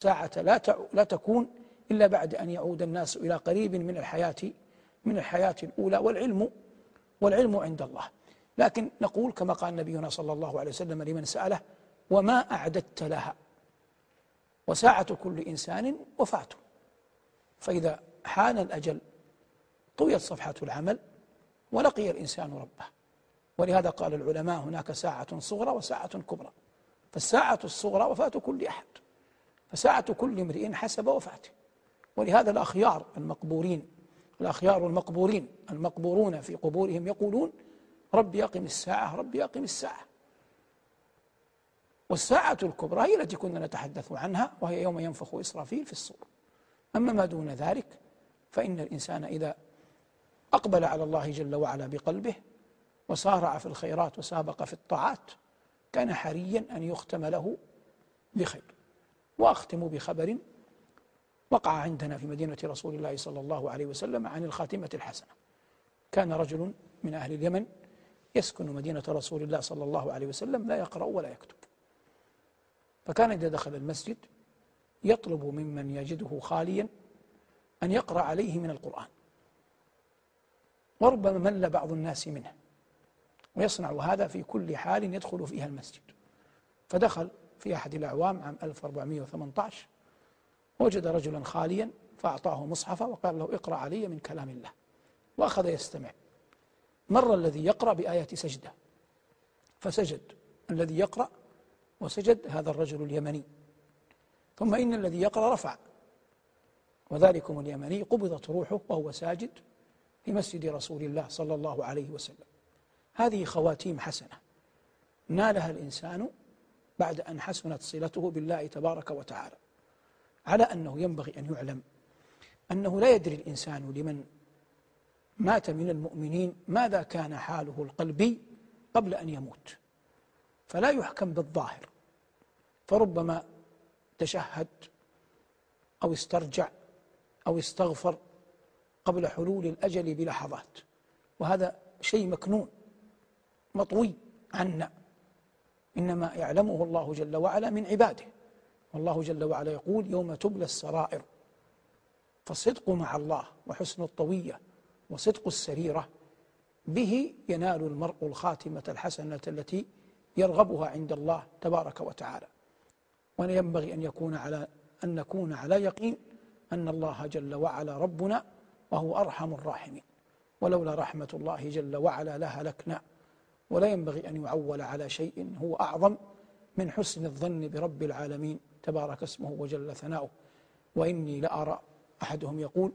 الساعة لا لا تكون إلا بعد أن يعود الناس إلى قريب من الحياة من الحياة الأولى والعلم والعلم عند الله. لكن نقول كما قال نبينا صلى الله عليه وسلم لمن سأله وما أعددت لها. وساعة كل إنسان وفاته. فإذا حان الأجل طويت صفحة العمل ولقي الإنسان ربه. ولهذا قال العلماء هناك ساعة صغرى وساعة كبرى. فالساعة الصغرى وفاة كل أحد. فساعة كل امرئ حسب وفاته. ولهذا الأخيار المقبورين الأخيار المقبورين المقبورون في قبورهم يقولون ربي أقم الساعة ربي أقم الساعة. والساعة الكبرى هي التي كنا نتحدث عنها وهي يوم ينفخ إسرافيل في الصور. أما ما دون ذلك فإن الإنسان إذا أقبل على الله جل وعلا بقلبه وسارع في الخيرات وسابق في الطاعات كان حريا أن يختم له بخير. وأختم بخبر وقع عندنا في مدينة رسول الله صلى الله عليه وسلم عن الخاتمة الحسنة. كان رجل من أهل اليمن يسكن مدينة رسول الله صلى الله عليه وسلم لا يقرأ ولا يكتب. فكان إذا دخل المسجد يطلب ممن يجده خاليا أن يقرأ عليه من القرآن. وربما مل بعض الناس منه. ويصنع هذا في كل حال يدخل فيها المسجد. فدخل في أحد الأعوام عام 1418 وجد رجلا خاليا فأعطاه مصحفا وقال له اقرأ علي من كلام الله وأخذ يستمع. مر الذي يقرأ بآية سجدة. فسجد. الذي يقرأ وسجد هذا الرجل اليمني. ثم إن الذي يقرأ رفع. وذلكم اليمني قبضت روحه وهو ساجد في مسجد رسول الله صلى الله عليه وسلم. هذه خواتيم حسنة. نالها الإنسان بعد أن حسنت صلته بالله تبارك وتعالى. على أنه ينبغي أن يعلم أنه لا يدري الإنسان لمن مات من المؤمنين ماذا كان حاله القلبي قبل أن يموت. فلا يحكم بالظاهر. فربما تشهد أو استرجع أو استغفر قبل حلول الأجل بلحظات. وهذا شيء مكنون مطوي عنا. إنما يعلمه الله جل وعلا من عباده. والله جل وعلا يقول يوم تبلى السرائر فالصدق مع الله وحسن الطوية وصدق السريرة. به ينال المرء الخاتمة الحسنة التي يرغبها عند الله تبارك وتعالى. وينبغي أن يكون على أن نكون على يقين أن الله جل وعلا ربنا وهو أرحم الراحمين. ولولا رحمة الله جل وعلا لهلكنا. ولا ينبغي أن يعول على شيء هو أعظم من حسن الظن برب العالمين. تبارك اسمه وجل ثناؤه. وإني لأرى أحدهم يقول